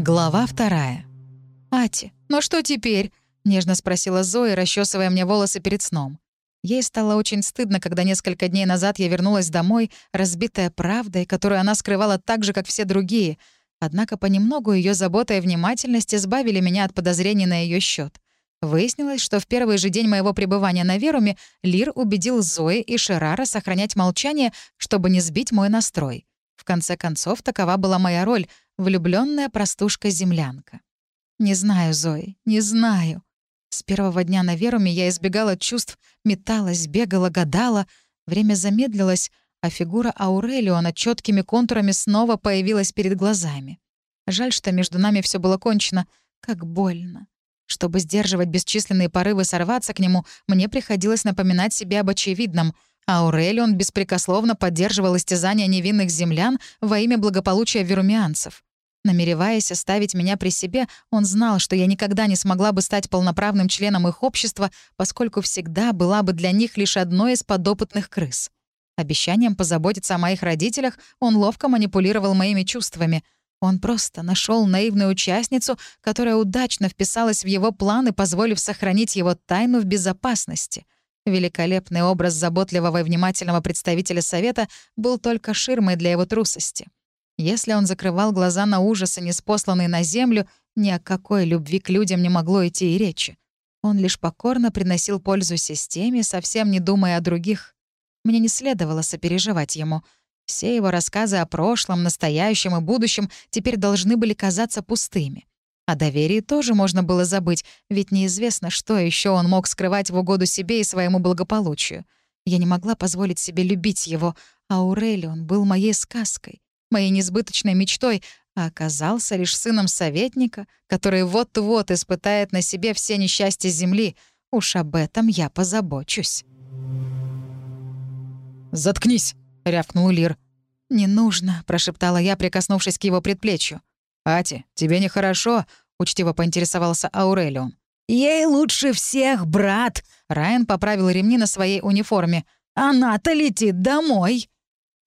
Глава вторая. «Ати, ну что теперь?» — нежно спросила Зоя, расчесывая мне волосы перед сном. Ей стало очень стыдно, когда несколько дней назад я вернулась домой, разбитая правдой, которую она скрывала так же, как все другие. Однако понемногу ее забота и внимательность избавили меня от подозрений на ее счет. Выяснилось, что в первый же день моего пребывания на Веруме Лир убедил Зои и Шерара сохранять молчание, чтобы не сбить мой настрой. В конце концов, такова была моя роль — влюбленная простушка-землянка. Не знаю, Зои, не знаю. С первого дня на Веруме я избегала чувств, металась, бегала, гадала. Время замедлилось, а фигура Аурелиона четкими контурами снова появилась перед глазами. Жаль, что между нами все было кончено. Как больно. Чтобы сдерживать бесчисленные порывы сорваться к нему, мне приходилось напоминать себе об очевидном. Аурелион беспрекословно поддерживал истязания невинных землян во имя благополучия верумианцев. Намереваясь оставить меня при себе, он знал, что я никогда не смогла бы стать полноправным членом их общества, поскольку всегда была бы для них лишь одной из подопытных крыс. Обещанием позаботиться о моих родителях он ловко манипулировал моими чувствами. Он просто нашел наивную участницу, которая удачно вписалась в его планы, позволив сохранить его тайну в безопасности. Великолепный образ заботливого и внимательного представителя Совета был только ширмой для его трусости. Если он закрывал глаза на ужасы, неспосланные на землю, ни о какой любви к людям не могло идти и речи. Он лишь покорно приносил пользу системе, совсем не думая о других. Мне не следовало сопереживать ему. Все его рассказы о прошлом, настоящем и будущем теперь должны были казаться пустыми. О доверии тоже можно было забыть, ведь неизвестно, что еще он мог скрывать в угоду себе и своему благополучию. Я не могла позволить себе любить его, а Аурелион был моей сказкой моей несбыточной мечтой, а оказался лишь сыном советника, который вот-вот испытает на себе все несчастья Земли. Уж об этом я позабочусь. «Заткнись!» — рявкнул Лир. «Не нужно», — прошептала я, прикоснувшись к его предплечью. «Ати, тебе нехорошо?» — учтиво поинтересовался Аурелион. «Ей лучше всех, брат!» — Райан поправил ремни на своей униформе. «Она-то летит домой!»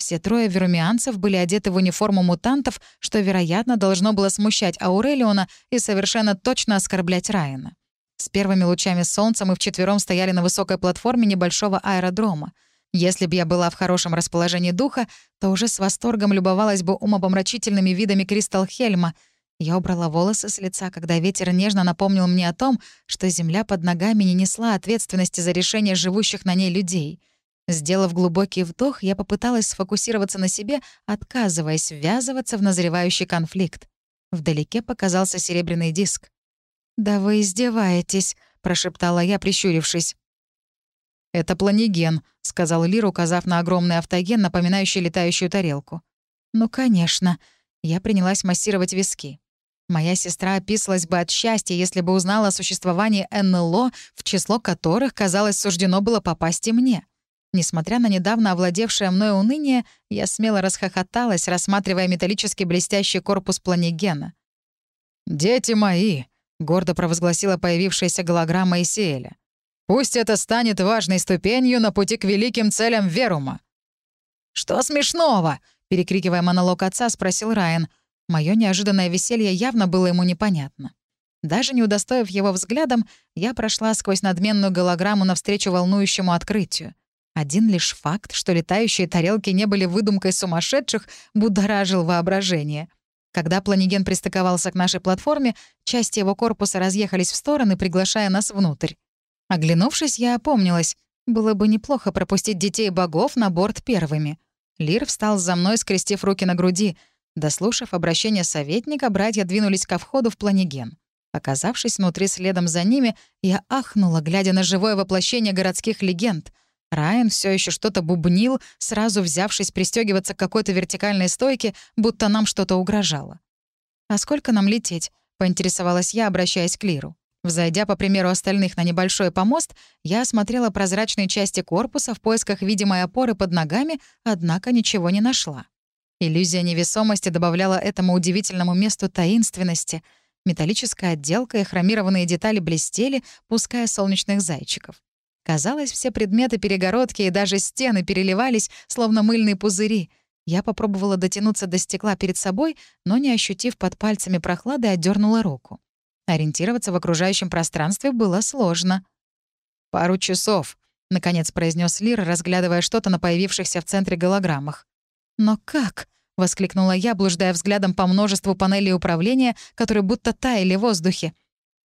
Все трое верумианцев были одеты в униформу мутантов, что, вероятно, должно было смущать Аурелиона и совершенно точно оскорблять Райана. С первыми лучами солнца мы вчетвером стояли на высокой платформе небольшого аэродрома. Если бы я была в хорошем расположении духа, то уже с восторгом любовалась бы умопомрачительными видами Кристалхельма. Я убрала волосы с лица, когда ветер нежно напомнил мне о том, что земля под ногами не несла ответственности за решение живущих на ней людей — Сделав глубокий вдох, я попыталась сфокусироваться на себе, отказываясь ввязываться в назревающий конфликт. Вдалеке показался серебряный диск. «Да вы издеваетесь», — прошептала я, прищурившись. «Это планеген», — сказал Лир, указав на огромный автоген, напоминающий летающую тарелку. «Ну, конечно». Я принялась массировать виски. Моя сестра описалась бы от счастья, если бы узнала о существовании НЛО, в число которых, казалось, суждено было попасть и мне. Несмотря на недавно овладевшее мной уныние, я смело расхохоталась, рассматривая металлический блестящий корпус планегена. «Дети мои!» — гордо провозгласила появившаяся голограмма Исиэля. «Пусть это станет важной ступенью на пути к великим целям Верума!» «Что смешного?» — перекрикивая монолог отца, спросил Райан. Моё неожиданное веселье явно было ему непонятно. Даже не удостоив его взглядом, я прошла сквозь надменную голограмму навстречу волнующему открытию. Один лишь факт, что летающие тарелки не были выдумкой сумасшедших, будоражил воображение. Когда планиген пристыковался к нашей платформе, части его корпуса разъехались в стороны, приглашая нас внутрь. Оглянувшись, я опомнилась. Было бы неплохо пропустить детей богов на борт первыми. Лир встал за мной, скрестив руки на груди. Дослушав обращение советника, братья двинулись ко входу в планиген. Оказавшись внутри следом за ними, я ахнула, глядя на живое воплощение городских легенд — Райан все еще что-то бубнил, сразу взявшись пристегиваться к какой-то вертикальной стойке, будто нам что-то угрожало. «А сколько нам лететь?» — поинтересовалась я, обращаясь к Лиру. Взойдя, по примеру остальных, на небольшой помост, я осмотрела прозрачные части корпуса в поисках видимой опоры под ногами, однако ничего не нашла. Иллюзия невесомости добавляла этому удивительному месту таинственности. Металлическая отделка и хромированные детали блестели, пуская солнечных зайчиков. Казалось, все предметы перегородки и даже стены переливались, словно мыльные пузыри. Я попробовала дотянуться до стекла перед собой, но, не ощутив под пальцами прохлады, отдернула руку. Ориентироваться в окружающем пространстве было сложно. «Пару часов», — наконец произнес Лир, разглядывая что-то на появившихся в центре голограммах. «Но как?» — воскликнула я, блуждая взглядом по множеству панелей управления, которые будто таяли в воздухе.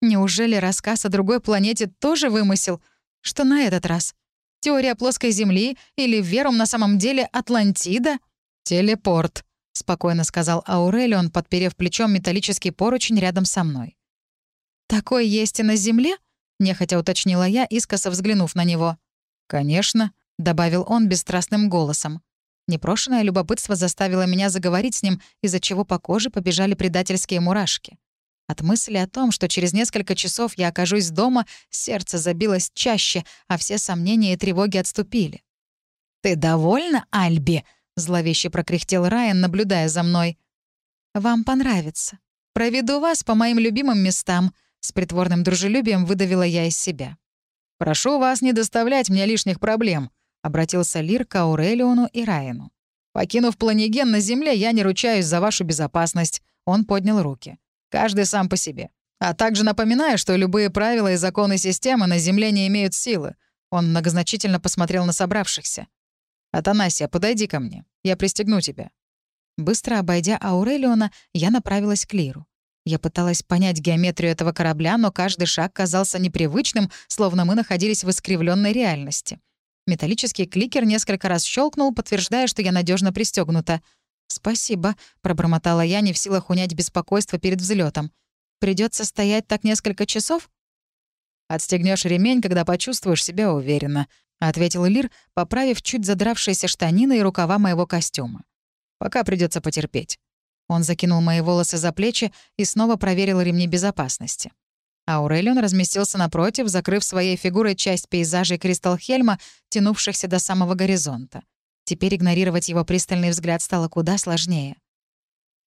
«Неужели рассказ о другой планете тоже вымысел? Что на этот раз? Теория плоской Земли или Верум на самом деле Атлантида?» «Телепорт», — спокойно сказал Аурелион, подперев плечом металлический поручень рядом со мной. «Такой есть и на Земле?» — нехотя уточнила я, искоса взглянув на него. «Конечно», — добавил он бесстрастным голосом. Непрошенное любопытство заставило меня заговорить с ним, из-за чего по коже побежали предательские мурашки. От мысли о том, что через несколько часов я окажусь дома, сердце забилось чаще, а все сомнения и тревоги отступили. «Ты довольна, Альби?» — зловеще прокряхтел Райан, наблюдая за мной. «Вам понравится. Проведу вас по моим любимым местам», — с притворным дружелюбием выдавила я из себя. «Прошу вас не доставлять мне лишних проблем», — обратился Лир к Аурелиону и Райану. «Покинув планеген на Земле, я не ручаюсь за вашу безопасность». Он поднял руки. «Каждый сам по себе. А также напоминаю, что любые правила и законы системы на Земле не имеют силы». Он многозначительно посмотрел на собравшихся. «Атанасия, подойди ко мне. Я пристегну тебя». Быстро обойдя Аурелиона, я направилась к Лиру. Я пыталась понять геометрию этого корабля, но каждый шаг казался непривычным, словно мы находились в искривленной реальности. Металлический кликер несколько раз щелкнул, подтверждая, что я надежно пристегнута. «Спасибо», — пробормотала я, не в силах унять беспокойство перед взлетом. Придется стоять так несколько часов?» Отстегнешь ремень, когда почувствуешь себя уверенно», — ответил Лир, поправив чуть задравшиеся штанины и рукава моего костюма. «Пока придется потерпеть». Он закинул мои волосы за плечи и снова проверил ремни безопасности. Аурелион разместился напротив, закрыв своей фигурой часть пейзажей Кристалхельма, тянувшихся до самого горизонта. Теперь игнорировать его пристальный взгляд стало куда сложнее.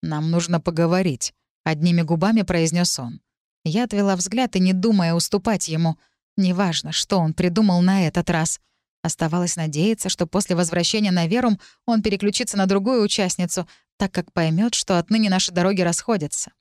«Нам нужно поговорить», — одними губами произнес он. Я отвела взгляд и, не думая уступать ему, Неважно, что он придумал на этот раз. Оставалось надеяться, что после возвращения на Верум он переключится на другую участницу, так как поймет, что отныне наши дороги расходятся.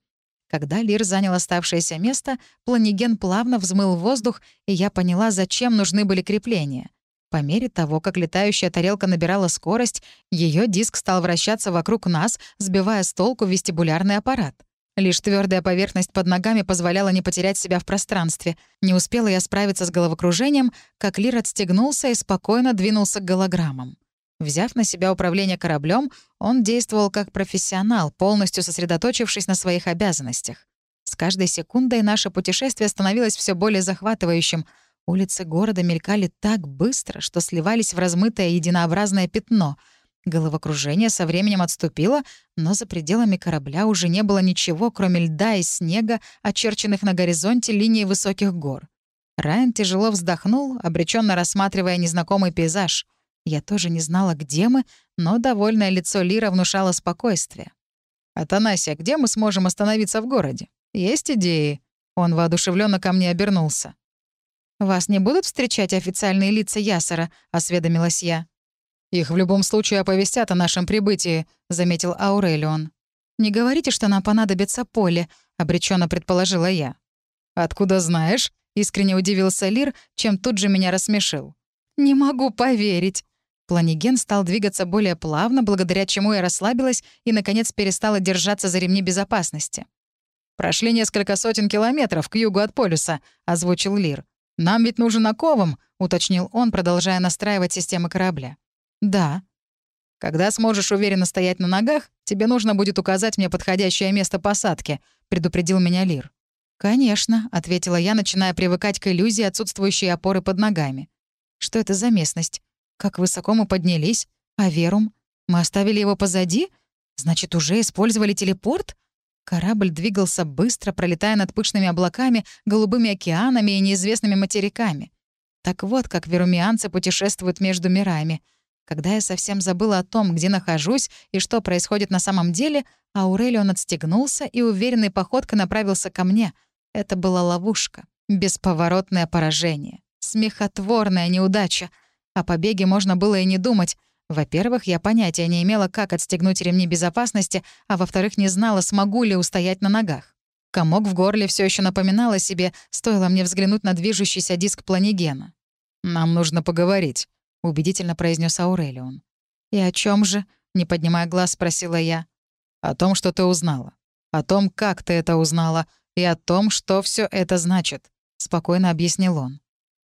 Когда Лир занял оставшееся место, планиген плавно взмыл воздух, и я поняла, зачем нужны были крепления. По мере того, как летающая тарелка набирала скорость, ее диск стал вращаться вокруг нас, сбивая с толку вестибулярный аппарат. Лишь твердая поверхность под ногами позволяла не потерять себя в пространстве. Не успела я справиться с головокружением, как Лир отстегнулся и спокойно двинулся к голограммам. Взяв на себя управление кораблем, он действовал как профессионал, полностью сосредоточившись на своих обязанностях. С каждой секундой наше путешествие становилось все более захватывающим. Улицы города мелькали так быстро, что сливались в размытое единообразное пятно — Головокружение со временем отступило, но за пределами корабля уже не было ничего, кроме льда и снега, очерченных на горизонте линией высоких гор. Райан тяжело вздохнул, обреченно рассматривая незнакомый пейзаж. Я тоже не знала, где мы, но довольное лицо Лира внушало спокойствие. «Атанасия, где мы сможем остановиться в городе? Есть идеи?» Он воодушевленно ко мне обернулся. «Вас не будут встречать официальные лица Ясара?» — осведомилась я. «Их в любом случае оповестят о нашем прибытии», — заметил Аурелион. «Не говорите, что нам понадобится поле», — обреченно предположила я. «Откуда знаешь?» — искренне удивился Лир, чем тут же меня рассмешил. «Не могу поверить». Планиген стал двигаться более плавно, благодаря чему я расслабилась и, наконец, перестала держаться за ремни безопасности. «Прошли несколько сотен километров к югу от полюса», — озвучил Лир. «Нам ведь нужен оковом», — уточнил он, продолжая настраивать системы корабля. «Да». «Когда сможешь уверенно стоять на ногах, тебе нужно будет указать мне подходящее место посадки», — предупредил меня Лир. «Конечно», — ответила я, начиная привыкать к иллюзии отсутствующей опоры под ногами. «Что это за местность? Как высоко мы поднялись? А Верум? Мы оставили его позади? Значит, уже использовали телепорт?» Корабль двигался быстро, пролетая над пышными облаками, голубыми океанами и неизвестными материками. Так вот, как верумианцы путешествуют между мирами — когда я совсем забыла о том, где нахожусь и что происходит на самом деле, Аурелион отстегнулся и уверенной походкой направился ко мне. Это была ловушка. Бесповоротное поражение. Смехотворная неудача. О побеге можно было и не думать. Во-первых, я понятия не имела, как отстегнуть ремни безопасности, а во-вторых, не знала, смогу ли устоять на ногах. Комок в горле все еще напоминал о себе, стоило мне взглянуть на движущийся диск планигена. «Нам нужно поговорить», — убедительно произнес Аурелион. «И о чем же?» — не поднимая глаз, спросила я. «О том, что ты узнала. О том, как ты это узнала. И о том, что все это значит», — спокойно объяснил он.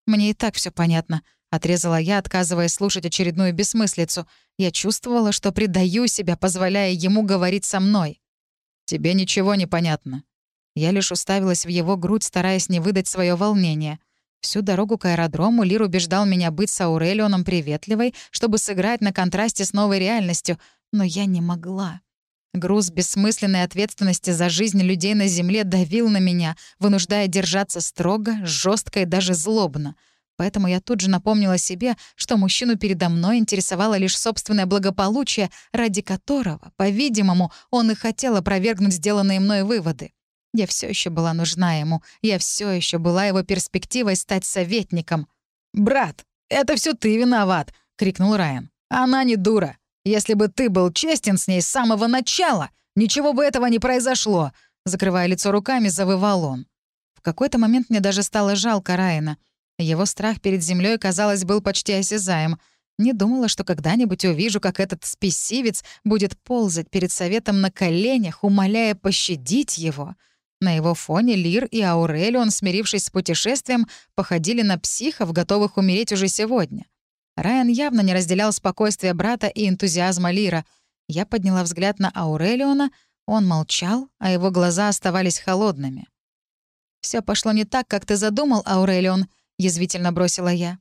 «Мне и так все понятно», — отрезала я, отказываясь слушать очередную бессмыслицу. Я чувствовала, что предаю себя, позволяя ему говорить со мной. «Тебе ничего не понятно». Я лишь уставилась в его грудь, стараясь не выдать свое волнение. Всю дорогу к аэродрому Лир убеждал меня быть с Аурелионом приветливой, чтобы сыграть на контрасте с новой реальностью, но я не могла. Груз бессмысленной ответственности за жизнь людей на Земле давил на меня, вынуждая держаться строго, жестко и даже злобно. Поэтому я тут же напомнила себе, что мужчину передо мной интересовало лишь собственное благополучие, ради которого, по-видимому, он и хотел опровергнуть сделанные мной выводы. Я все еще была нужна ему, я все еще была его перспективой стать советником. «Брат, это все ты виноват!» — крикнул Райан. «Она не дура. Если бы ты был честен с ней с самого начала, ничего бы этого не произошло!» Закрывая лицо руками, завывал он. В какой-то момент мне даже стало жалко Райана. Его страх перед землей, казалось, был почти осязаем. Не думала, что когда-нибудь увижу, как этот спесивец будет ползать перед советом на коленях, умоляя пощадить его — на его фоне Лир и Аурелион, смирившись с путешествием, походили на психов, готовых умереть уже сегодня. Райан явно не разделял спокойствие брата и энтузиазма Лира. Я подняла взгляд на Аурелиона, он молчал, а его глаза оставались холодными. Все пошло не так, как ты задумал, Аурелион», — язвительно бросила я.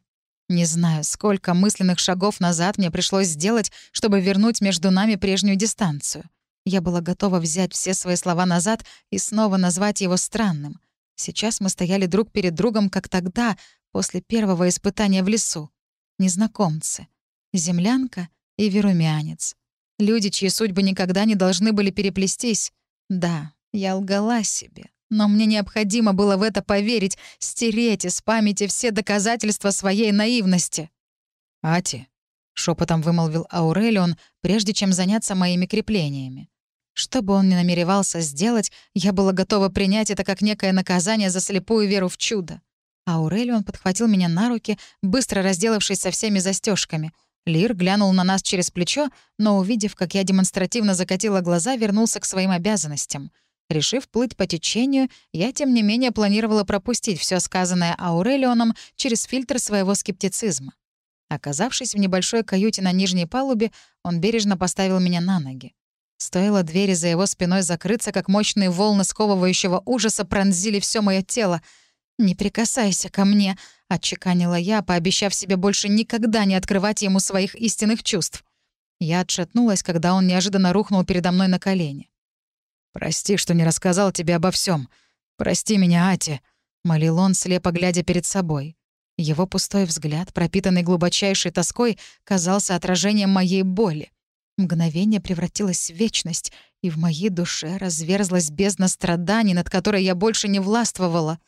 Не знаю, сколько мысленных шагов назад мне пришлось сделать, чтобы вернуть между нами прежнюю дистанцию. Я была готова взять все свои слова назад и снова назвать его странным. Сейчас мы стояли друг перед другом, как тогда, после первого испытания в лесу. Незнакомцы. Землянка и верумянец. Люди, чьи судьбы никогда не должны были переплестись. Да, я лгала себе. Но мне необходимо было в это поверить, стереть из памяти все доказательства своей наивности. «Ати», — шепотом вымолвил Аурелион, прежде чем заняться моими креплениями. Что бы он ни намеревался сделать, я была готова принять это как некое наказание за слепую веру в чудо. Аурелион подхватил меня на руки, быстро разделавшись со всеми застежками. Лир глянул на нас через плечо, но, увидев, как я демонстративно закатила глаза, вернулся к своим обязанностям. Решив плыть по течению, я, тем не менее, планировала пропустить все сказанное Аурелионом через фильтр своего скептицизма. Оказавшись в небольшой каюте на нижней палубе, он бережно поставил меня на ноги. Стоило двери за его спиной закрыться, как мощные волны сковывающего ужаса пронзили все мое тело. «Не прикасайся ко мне», — отчеканила я, пообещав себе больше никогда не открывать ему своих истинных чувств. Я отшатнулась, когда он неожиданно рухнул передо мной на колени. «Прости, что не рассказал тебе обо всем. Прости меня, Ати», — молил он, слепо глядя перед собой. Его пустой взгляд, пропитанный глубочайшей тоской, казался отражением моей боли. Мгновение превратилось в вечность, и в моей душе разверзлась бездна страданий, над которой я больше не властвовала.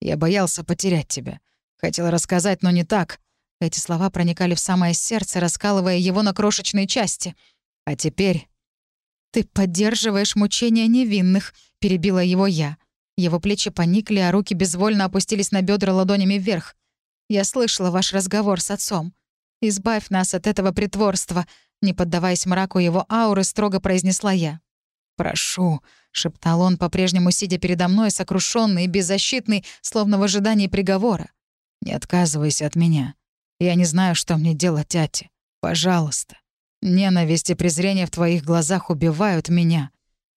«Я боялся потерять тебя. Хотел рассказать, но не так». Эти слова проникали в самое сердце, раскалывая его на крошечные части. «А теперь...» «Ты поддерживаешь мучения невинных», — перебила его я. Его плечи поникли, а руки безвольно опустились на бедра ладонями вверх. «Я слышала ваш разговор с отцом. Избавь нас от этого притворства», не поддаваясь мраку его ауры, строго произнесла я. «Прошу», — шептал он, по-прежнему сидя передо мной, сокрушенный и беззащитный, словно в ожидании приговора. «Не отказывайся от меня. Я не знаю, что мне делать, Тяти. Пожалуйста. Ненависть и презрение в твоих глазах убивают меня».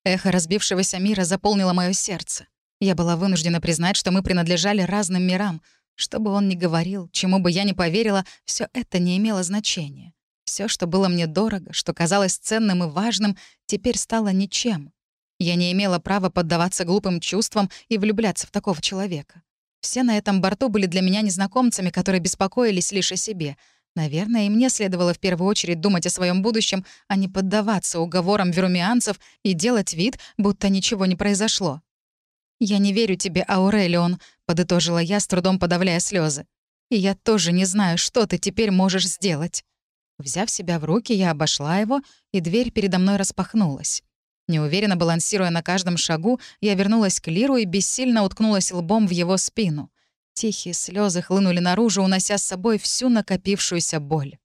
Эхо разбившегося мира заполнило мое сердце. Я была вынуждена признать, что мы принадлежали разным мирам. Что бы он ни говорил, чему бы я ни поверила, все это не имело значения. Все, что было мне дорого, что казалось ценным и важным, теперь стало ничем. Я не имела права поддаваться глупым чувствам и влюбляться в такого человека. Все на этом борту были для меня незнакомцами, которые беспокоились лишь о себе. Наверное, и мне следовало в первую очередь думать о своем будущем, а не поддаваться уговорам верумианцев и делать вид, будто ничего не произошло. «Я не верю тебе, Аурелион», — подытожила я, с трудом подавляя слезы. «И я тоже не знаю, что ты теперь можешь сделать». Взяв себя в руки, я обошла его, и дверь передо мной распахнулась. Неуверенно балансируя на каждом шагу, я вернулась к Лиру и бессильно уткнулась лбом в его спину. Тихие слезы хлынули наружу, унося с собой всю накопившуюся боль.